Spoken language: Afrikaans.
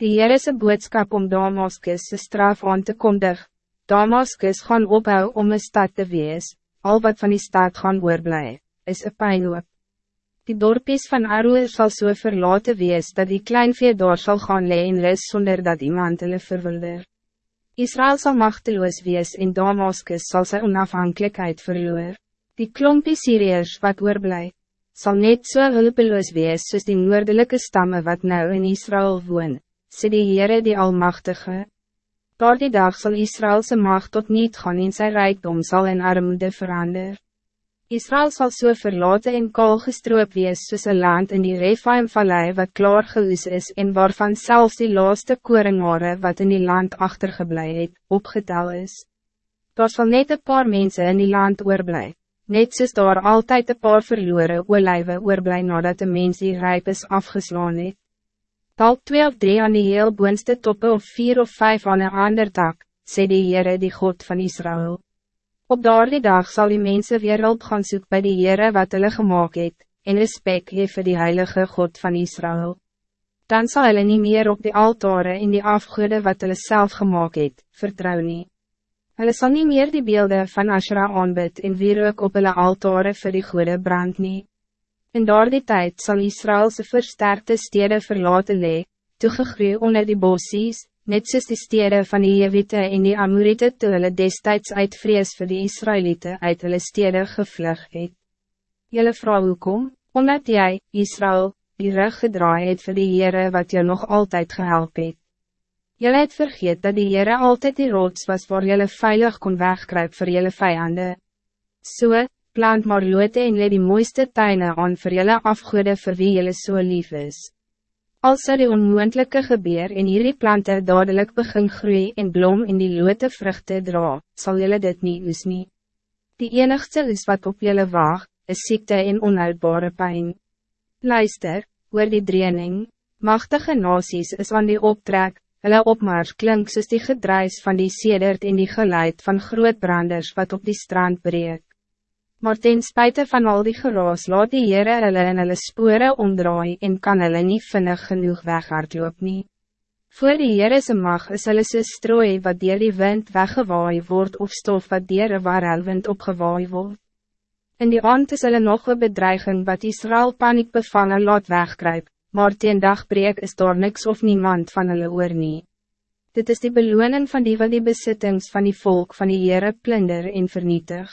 Die Heerese boodskap om Damaskus se straf aan te kondig. Damaskus gaan ophou om een stad te wees, al wat van die stad gaan oorblij, is een pijnloop. Die dorpies van Aroer zal so verlaten wees, dat die kleinvee daar sal gaan lee en ris sonder dat iemand hulle verwilder. Israël zal machteloos wees en Damaskus zal zijn onafhankelijkheid verloor. Die klompie Syriërs wat oorblij, zal net so hulpeloos wees soos die noordelijke stammen wat nou in Israël woon, sê die Heere die Almachtige. Door die dag zal Israëlse macht tot niet gaan in zijn rijkdom zal in armoede verander. Israël zal so verlaten en kaal gestroop wees soos een land in die Rephaim-vallei wat klaar geloos is en waarvan zelfs die laaste koringare wat in die land achtergeblij het, opgetel is. Daar zal net een paar mensen in die land oorblij, net soos daar altijd een paar verloren oorlijwe oorblij nadat de mens die rijp is afgeslaan het dalk twee of drie aan die heel boonste toppe of vier of vijf aan een ander tak, sê die Heere die God van Israël. Op daardie dag zal die mensen weer hulp gaan soek bij die Heere wat hulle gemaakt het, en respect hee vir die Heilige God van Israël. Dan zal hulle niet meer op die altare en die afgoede wat hulle self gemaakt het, vertrouw nie. Hulle sal nie meer die beelden van Ashra aanbid en weer ook op hulle altare vir die goede brand nie. In daardie tijd zal Israëlse versterkte steden verlaten lee, toegegroei onder die bossies, net soos die stede van die Jewite en die Amorite toe hulle destijds uit vrees vir die Israëlieten uit hulle stede gevlug het. Julle vrou hoekom, omdat jij, Israël, die rug gedraai het vir die Heere wat jou nog altijd gehelp het. Julle het vergeet dat die Heere altijd die rots was waar julle veilig kon wegkruip voor julle vijanden. So, plant maar loote en leed die mooiste tuine aan vir julle afgoede vir wie julle so lief is. Als er die onmoendelijke gebeur en hierdie plante dadelijk begin groei en blom en die loote vruchten dra, zal julle dit niet oes nie. Die enigste is wat op julle waag, is ziekte en onuitbare pijn. Luister, oor die dreening, machtige nasies is aan die optrek, hulle opmars klink soos die gedruis van die sedert en die geluid van groot branders wat op die strand breek. Maar ten spijt van al die geraas laat die Heere hulle in hulle spore omdraai en kan hulle nie vinnig genoeg weghardloop nie. Voor die Heerese mag is hulle so strooi wat dier die wind weggewaai wordt of stof wat dier een warelwind opgewaai word. In die aand is hulle nog een bedreiging wat Israël paniek bevangen laat wegkruip, maar teen dagbreek is daar niks of niemand van hulle oor nie. Dit is die beloning van die wat die besittings van die volk van die Heere plunder en vernietig.